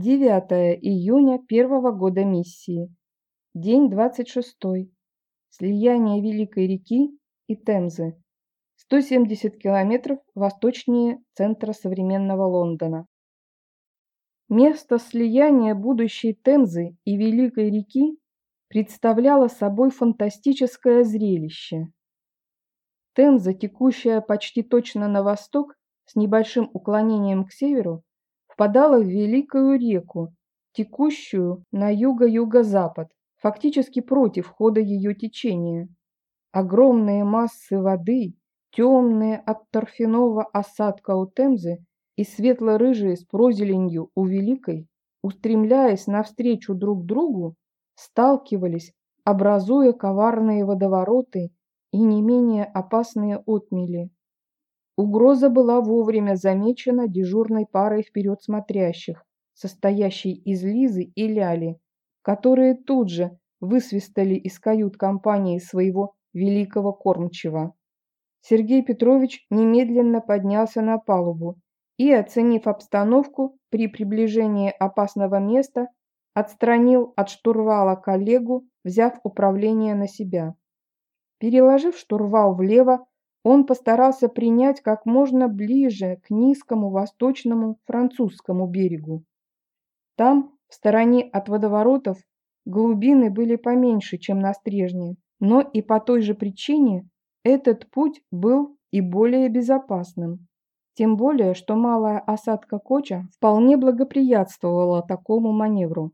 9 июня первого года миссии. День 26. Слияние Великой реки и Темзы. 170 километров восточнее центра современного Лондона. Место слияния будущей Темзы и Великой реки представляло собой фантастическое зрелище. Темза, текущая почти точно на восток, с небольшим уклонением к северу, впадала в Великую реку, текущую на юго-юго-запад, фактически против хода ее течения. Огромные массы воды, темные от торфяного осадка у Темзы и светло-рыжие с прозеленью у Великой, устремляясь навстречу друг другу, сталкивались, образуя коварные водовороты и не менее опасные отмели. Угроза была вовремя замечена дежурной парой вперед смотрящих, состоящей из Лизы и Ляли, которые тут же высвистали из кают компании своего великого кормчего. Сергей Петрович немедленно поднялся на палубу и, оценив обстановку при приближении опасного места, отстранил от штурвала коллегу, взяв управление на себя. Переложив штурвал влево, он постарался принять как можно ближе к низкому восточному французскому берегу. Там, в стороне от водоворотов, глубины были поменьше, чем на Стрежне, но и по той же причине этот путь был и более безопасным. Тем более, что малая осадка Коча вполне благоприятствовала такому маневру.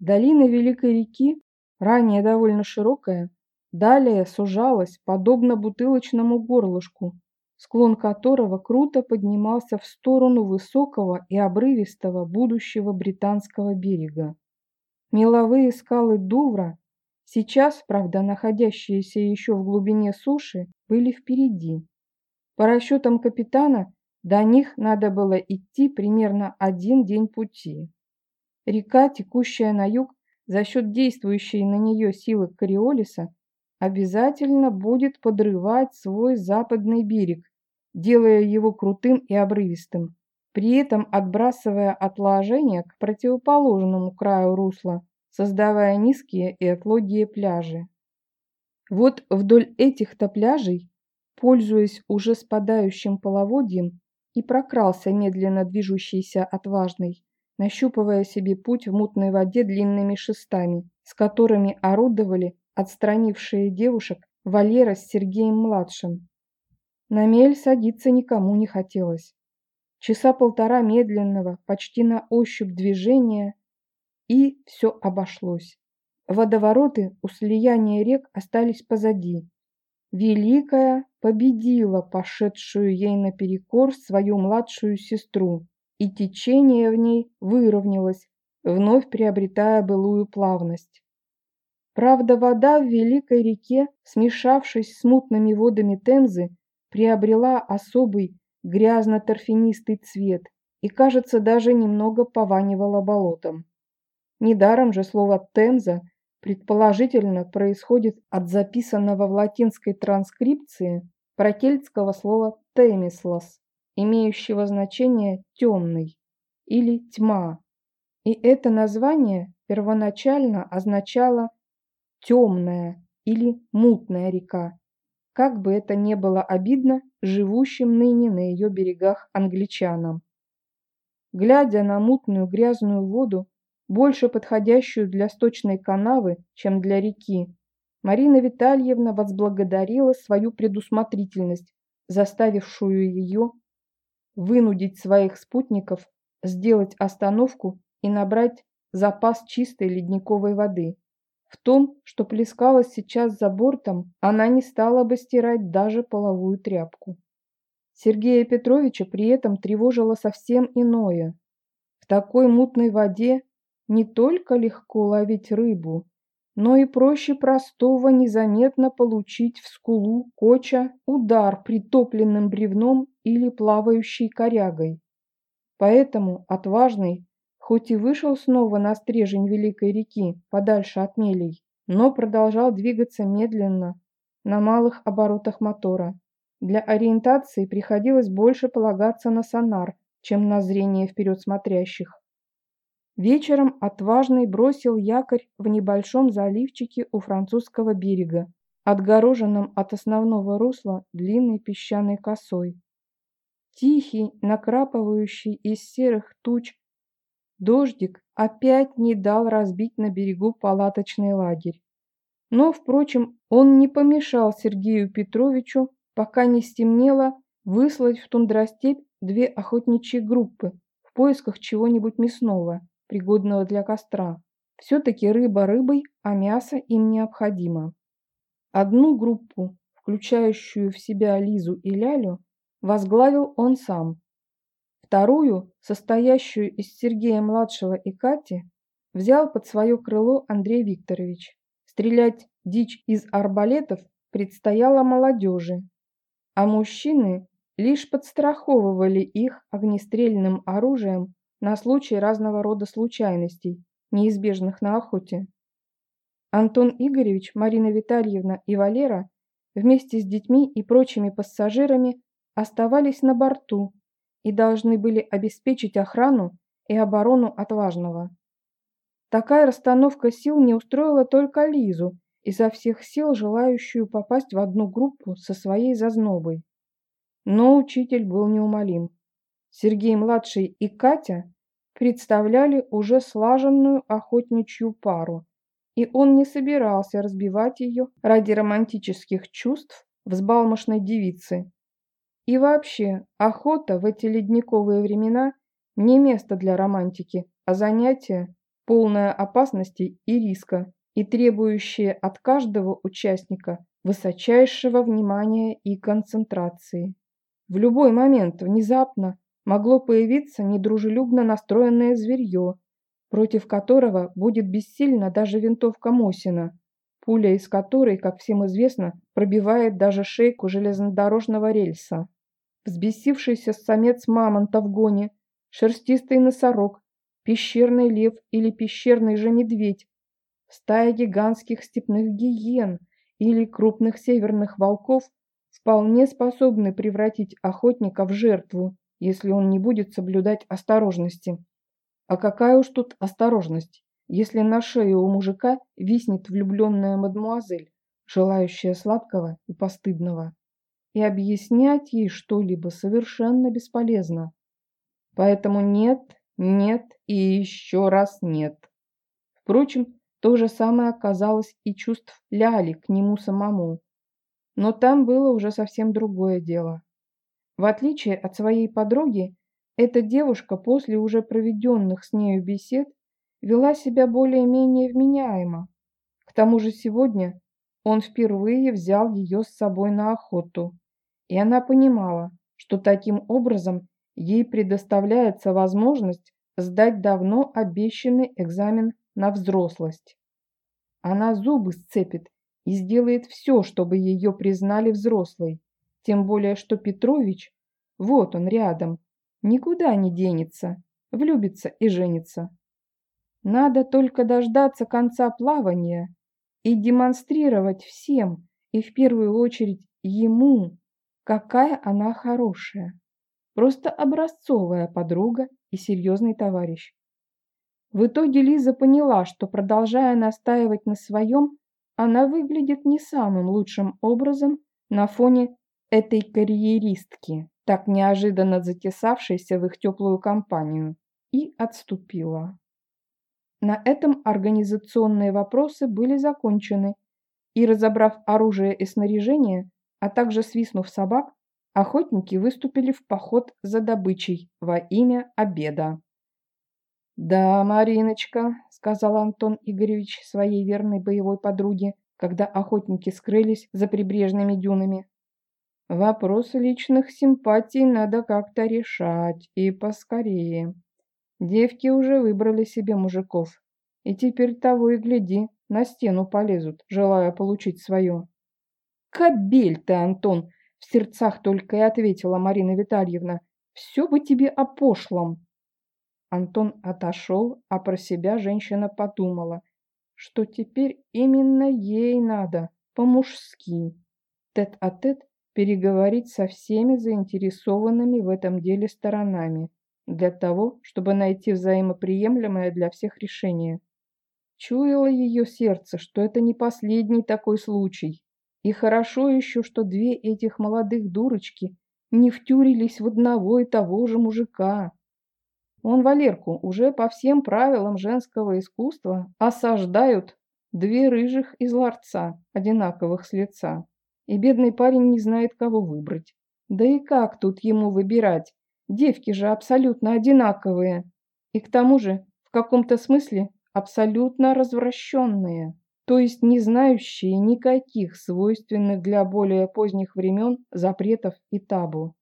Долина Великой реки, ранее довольно широкая, Далее сужалась, подобно бутылочному горлышку, склон которого круто поднимался в сторону высокого и обрывистого будущего британского берега. Меловые скалы Дувра, сейчас, правда, находящиеся еще в глубине суши, были впереди. По расчетам капитана, до них надо было идти примерно один день пути. Река, текущая на юг, за счет действующей на нее силы Кориолиса, обязательно будет подрывать свой западный берег, делая его крутым и обрывистым, при этом отбрасывая отложения к противоположному краю русла, создавая низкие и отлогие пляжи. Вот вдоль этих-то пляжей, пользуясь уже спадающим половодьем, и прокрался медленно движущийся отважный, нащупывая себе путь в мутной воде длинными шестами, с которыми орудовали отстранившие девушек Валера с Сергеем-младшим. На мель садиться никому не хотелось. Часа полтора медленного, почти на ощупь движения, и все обошлось. Водовороты у слияния рек остались позади. Великая победила пошедшую ей наперекор свою младшую сестру, и течение в ней выровнялось, вновь приобретая былую плавность. Правда, вода в Великой реке, смешавшись с мутными водами Темзы, приобрела особый грязно-торфянистый цвет и, кажется, даже немного пованивала болотом. Недаром же слово «темза» предположительно происходит от записанного в латинской транскрипции прокельтского слова «темислос», имеющего значение «темный» или «тьма». И это название первоначально означало темная или мутная река, как бы это ни было обидно живущим ныне на ее берегах англичанам. Глядя на мутную грязную воду, больше подходящую для сточной канавы, чем для реки, Марина Витальевна возблагодарила свою предусмотрительность, заставившую ее вынудить своих спутников сделать остановку и набрать запас чистой ледниковой воды. В том, что плескалось сейчас за бортом, она не стала бы стирать даже половую тряпку. Сергея Петровича при этом тревожило совсем иное. В такой мутной воде не только легко ловить рыбу, но и проще простого незаметно получить в скулу коча удар притопленным бревном или плавающей корягой. Поэтому отважный хоть и вышел снова на стрежень Великой реки, подальше от мелей, но продолжал двигаться медленно, на малых оборотах мотора. Для ориентации приходилось больше полагаться на сонар, чем на зрение вперед смотрящих. Вечером отважный бросил якорь в небольшом заливчике у французского берега, отгороженном от основного русла длинной песчаной косой. Тихий, накрапывающий из серых туч, дождик опять не дал разбить на берегу палаточный лагерь. Но, впрочем, он не помешал Сергею Петровичу, пока не стемнело, выслать в тундростепь две охотничьи группы в поисках чего-нибудь мясного пригодного для костра. Все-таки рыба рыбой, а мясо им необходимо. Одну группу, включающую в себя Лизу и Лялю, возглавил он сам. Вторую, состоящую из Сергея-младшего и Кати, взял под свое крыло Андрей Викторович. Стрелять дичь из арбалетов предстояло молодежи, а мужчины лишь подстраховывали их огнестрельным оружием на случай разного рода случайностей, неизбежных на охоте. Антон Игоревич, Марина Витальевна и Валера вместе с детьми и прочими пассажирами оставались на борту и должны были обеспечить охрану и оборону отважного. Такая расстановка сил не устроила только Лизу, изо всех сил желающую попасть в одну группу со своей зазнобой. Но учитель был неумолим. Сергей-младший и Катя представляли уже слаженную охотничью пару, и он не собирался разбивать ее ради романтических чувств взбалмошной девицы. И вообще, охота в эти ледниковые времена не место для романтики, а занятие, полное опасностей и риска, и требующее от каждого участника высочайшего внимания и концентрации. В любой момент внезапно могло появиться недружелюбно настроенное зверье, против которого будет бессильна даже винтовка Мосина, пуля из которой, как всем известно, пробивает даже шейку железнодорожного рельса. Взбесившийся самец мамонта в гоне, шерстистый носорог, пещерный лев или пещерный же медведь, стая гигантских степных гиен или крупных северных волков вполне способны превратить охотника в жертву если он не будет соблюдать осторожности. А какая уж тут осторожность, если на шее у мужика виснет влюбленная мадмуазель, желающая сладкого и постыдного. И объяснять ей что-либо совершенно бесполезно. Поэтому нет, нет и еще раз нет. Впрочем, то же самое оказалось и чувств Ляли к нему самому. Но там было уже совсем другое дело. В отличие от своей подруги, эта девушка после уже проведенных с нею бесед вела себя более-менее вменяемо. К тому же сегодня он впервые взял ее с собой на охоту, и она понимала, что таким образом ей предоставляется возможность сдать давно обещанный экзамен на взрослость. Она зубы сцепит и сделает все, чтобы ее признали взрослой. Тем более, что Петрович, вот он рядом, никуда не денется, влюбится и женится. Надо только дождаться конца плавания и демонстрировать всем, и в первую очередь ему, какая она хорошая. Просто образцовая подруга и серьезный товарищ. В итоге Лиза поняла, что, продолжая настаивать на своем, она выглядит не самым лучшим образом на фоне этой карьеристки, так неожиданно затесавшейся в их теплую компанию, и отступила. На этом организационные вопросы были закончены, и, разобрав оружие и снаряжение, а также свистнув собак, охотники выступили в поход за добычей во имя обеда. «Да, Мариночка», — сказал Антон Игоревич своей верной боевой подруге, когда охотники скрылись за прибрежными дюнами. Вопрос личных симпатий надо как-то решать, и поскорее. Девки уже выбрали себе мужиков, и теперь того и гляди, на стену полезут, желая получить свое. «Кобель ты, Антон!» — в сердцах только и ответила Марина Витальевна. «Все бы тебе о пошлом!» Антон отошел, а про себя женщина подумала, что теперь именно ей надо, по-мужски. Тет-а-тет переговорить со всеми заинтересованными в этом деле сторонами для того, чтобы найти взаимоприемлемое для всех решение. Чуяло ее сердце, что это не последний такой случай. И хорошо еще, что две этих молодых дурочки не втюрились в одного и того же мужика. Он Валерку уже по всем правилам женского искусства осаждают две рыжих из ларца, одинаковых с лица. И бедный парень не знает, кого выбрать. Да и как тут ему выбирать? Девки же абсолютно одинаковые. И к тому же, в каком-то смысле, абсолютно развращенные. То есть не знающие никаких свойственных для более поздних времен запретов и табу.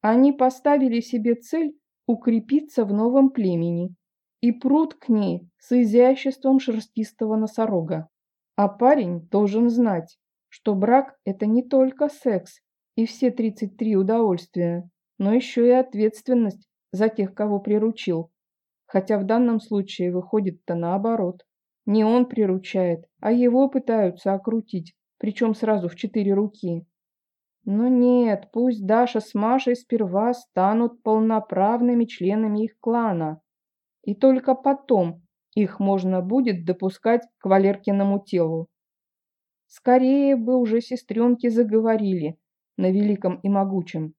Они поставили себе цель укрепиться в новом племени и прут к ней с изяществом шерстистого носорога. А парень должен знать, что брак – это не только секс и все 33 удовольствия, но еще и ответственность за тех, кого приручил. Хотя в данном случае выходит-то наоборот. Не он приручает, а его пытаются окрутить, причем сразу в четыре руки. Но нет, пусть Даша с Машей сперва станут полноправными членами их клана. И только потом их можно будет допускать к Валеркиному телу. Скорее бы уже сестренки заговорили на великом и могучем.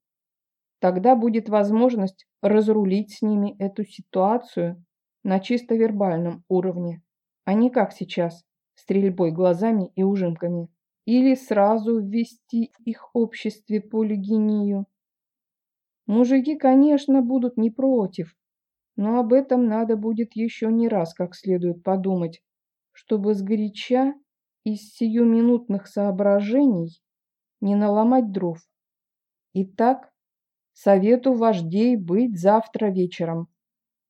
Тогда будет возможность разрулить с ними эту ситуацию на чисто вербальном уровне, а не как сейчас, стрельбой глазами и ужимками или сразу ввести в их обществе полигинию. Мужики, конечно, будут не против, но об этом надо будет еще не раз как следует подумать, чтобы сгоряча из сиюминутных соображений не наломать дров. Итак, совету вождей быть завтра вечером.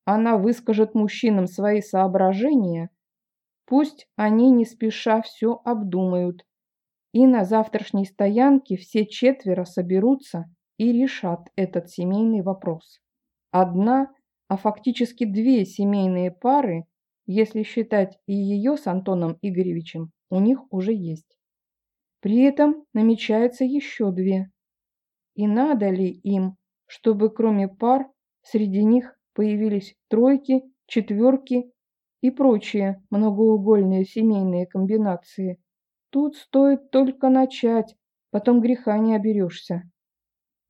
Она выскажет мужчинам свои соображения, пусть они не спеша все обдумают и на завтрашней стоянке все четверо соберутся и решат этот семейный вопрос. Одна, а фактически две семейные пары, если считать и ее с Антоном Игоревичем, у них уже есть. При этом намечается еще две. И надо ли им, чтобы кроме пар среди них появились тройки, четверки и прочие многоугольные семейные комбинации – Тут стоит только начать, потом греха не оберешься.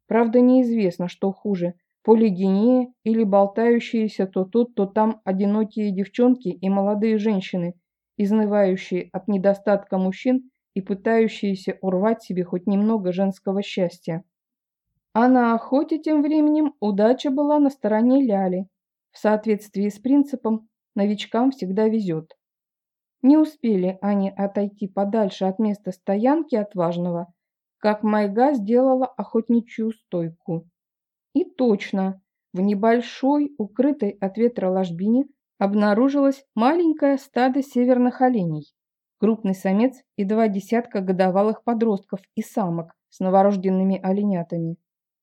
Правда, неизвестно, что хуже – полигения или болтающиеся то тут, то там одинокие девчонки и молодые женщины, изнывающие от недостатка мужчин и пытающиеся урвать себе хоть немного женского счастья. А на охоте тем временем удача была на стороне Ляли. В соответствии с принципом «новичкам всегда везет». Не успели они отойти подальше от места стоянки отважного, как Майга сделала охотничью стойку. И точно, в небольшой, укрытой от ветра ложбине обнаружилось маленькое стадо северных оленей, крупный самец и два десятка годовалых подростков и самок с новорожденными оленятами.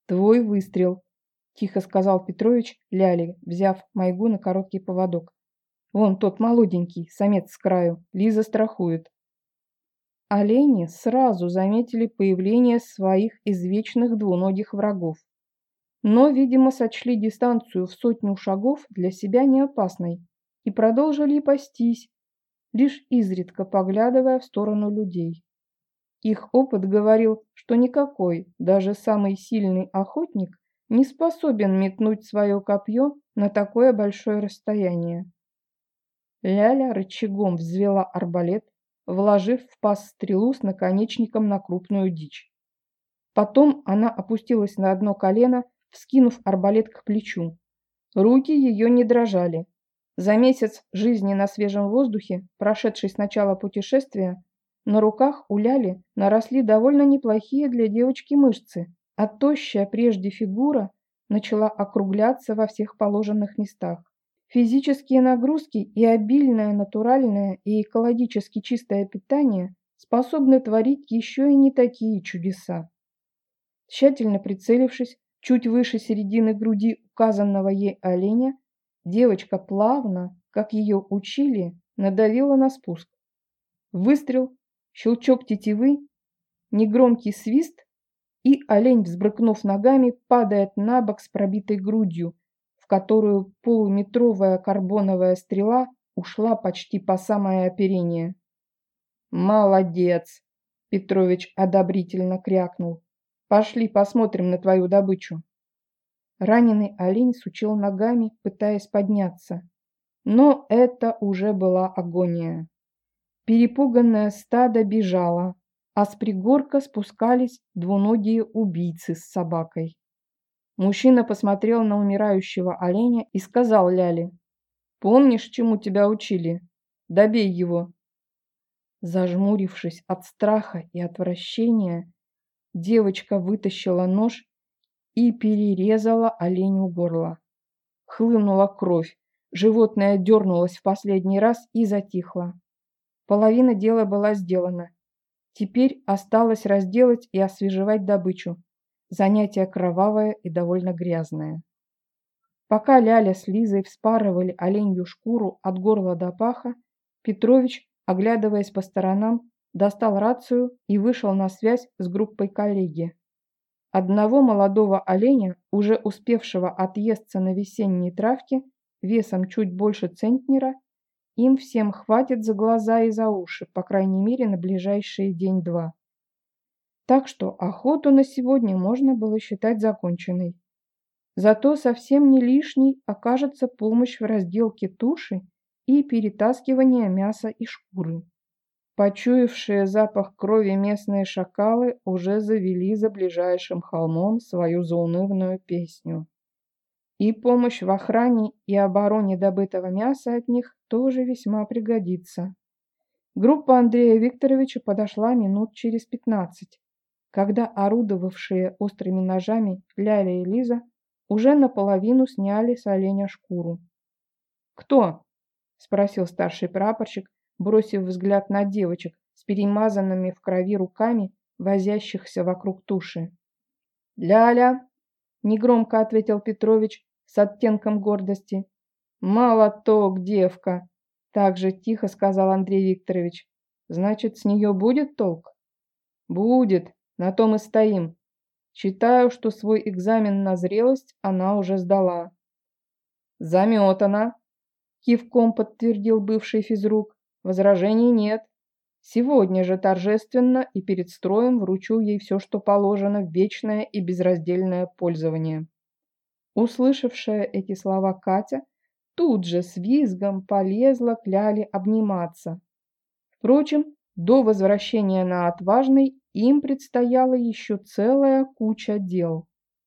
«Твой выстрел», – тихо сказал Петрович Ляли, взяв Майгу на короткий поводок. Вон тот молоденький, самец с краю. Лиза страхует. Олени сразу заметили появление своих извечных двуногих врагов. Но, видимо, сочли дистанцию в сотню шагов для себя не опасной и продолжили пастись, лишь изредка поглядывая в сторону людей. Их опыт говорил, что никакой, даже самый сильный охотник не способен метнуть свое копье на такое большое расстояние. Ляля рычагом взвела арбалет, вложив в паз стрелу с наконечником на крупную дичь. Потом она опустилась на одно колено, вскинув арбалет к плечу. Руки ее не дрожали. За месяц жизни на свежем воздухе, прошедший с начала путешествия, на руках у Ляли наросли довольно неплохие для девочки мышцы, а тощая прежде фигура начала округляться во всех положенных местах. Физические нагрузки и обильное натуральное и экологически чистое питание способны творить еще и не такие чудеса. Тщательно прицелившись чуть выше середины груди указанного ей оленя, девочка плавно, как ее учили, надавила на спуск. Выстрел, щелчок тетивы, негромкий свист, и олень, взбрыкнув ногами, падает на бок с пробитой грудью, в которую полуметровая карбоновая стрела ушла почти по самое оперение. «Молодец!» – Петрович одобрительно крякнул. «Пошли посмотрим на твою добычу». Раненый олень сучил ногами, пытаясь подняться. Но это уже была агония. Перепуганное стадо бежало, а с пригорка спускались двуногие убийцы с собакой. Мужчина посмотрел на умирающего оленя и сказал Ляле, «Помнишь, чему тебя учили? Добей его!» Зажмурившись от страха и отвращения, девочка вытащила нож и перерезала оленю горло. Хлынула кровь, животное дернулось в последний раз и затихло. Половина дела была сделана. Теперь осталось разделать и освежевать добычу. Занятие кровавое и довольно грязное. Пока Ляля с Лизой вспарывали оленью шкуру от горла до паха, Петрович, оглядываясь по сторонам, достал рацию и вышел на связь с группой коллеги. Одного молодого оленя, уже успевшего отъесться на весенней травке, весом чуть больше центнера, им всем хватит за глаза и за уши, по крайней мере, на ближайшие день-два. Так что охоту на сегодня можно было считать законченной. Зато совсем не лишней окажется помощь в разделке туши и перетаскивание мяса и шкуры. Почуявшие запах крови местные шакалы уже завели за ближайшим холмом свою заунывную песню. И помощь в охране и обороне добытого мяса от них тоже весьма пригодится. Группа Андрея Викторовича подошла минут через пятнадцать, когда орудовавшие острыми ножами Ляля и Лиза уже наполовину сняли с оленя шкуру. «Кто?» – спросил старший прапорщик, бросив взгляд на девочек с перемазанными в крови руками, возящихся вокруг туши. «Ляля!» – негромко ответил Петрович с оттенком гордости. «Молоток, девка!» – также тихо сказал Андрей Викторович. «Значит, с нее будет толк?» «Будет, на том и стоим. Считаю, что свой экзамен на зрелость она уже сдала». «Заметана!» – кивком подтвердил бывший физрук. Возражений нет. Сегодня же торжественно и перед строем вручу ей все, что положено в вечное и безраздельное пользование. Услышавшая эти слова Катя тут же с визгом полезла к Ляле обниматься. Впрочем, до возвращения на Отважный им предстояла еще целая куча дел.